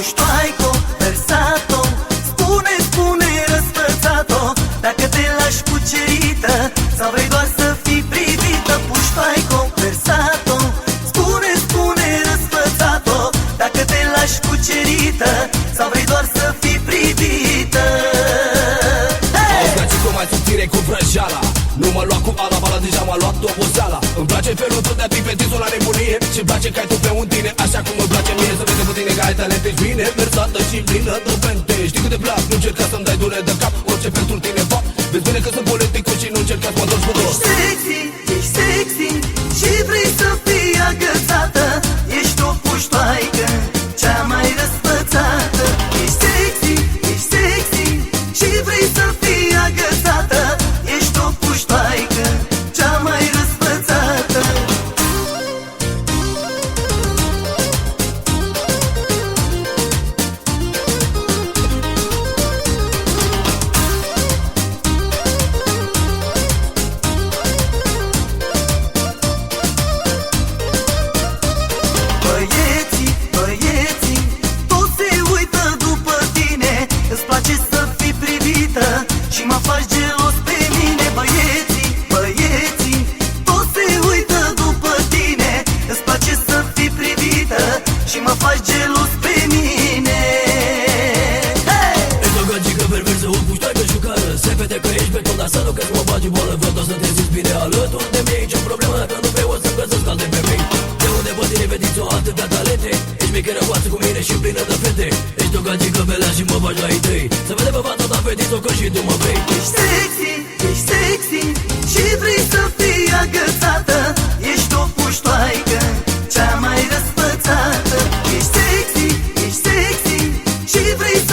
puștoaico, versato Spune, spune, răsfățat-o. Dacă te lași cucerită Sau vrei doar să fii privită Puștoaico, versato Spune, spune, răsfățat-o. Dacă te lași cucerită Sau vrei doar să fii privită. Hey! Auzi, dați cum mai subțire cu vrăjeala? Nu mă lua cu ala, bala deja m-a luat oboseala. Îmi place felul tău de a fi fetițul la nebunie Și-mi place că ai tu pe un tine Așa cum îmi Ești bine versată și plină de vente Știi cât de plac, nu încerca să-mi dai dure de cap Orice pentru tine fac Vezi bine că sunt politicul și nu încerca să mă întorci cu dos Sexy, ești sexy Și vrei să fii agățată. Ești o puștoaică Și mă faci gelos pe mine. Hey! Ești o gagică perversă, o puștoaică jucără Se vede că ești beton, dar să nu că mă bagi boală Vreau doar să te simți bine. Alături de mine Nici o problemă dacă nu vrei o să-mi găsesc alte femei De unde pe tine vediți-o atâtea talente Ești mică roasă cu mine și plină de fete. Ești o gagică belea și mă bagi la idei Să vede pe fața ta fetiță că și tu mă vrei Ești sexy, ești sexy Și vrei să fii agățată Și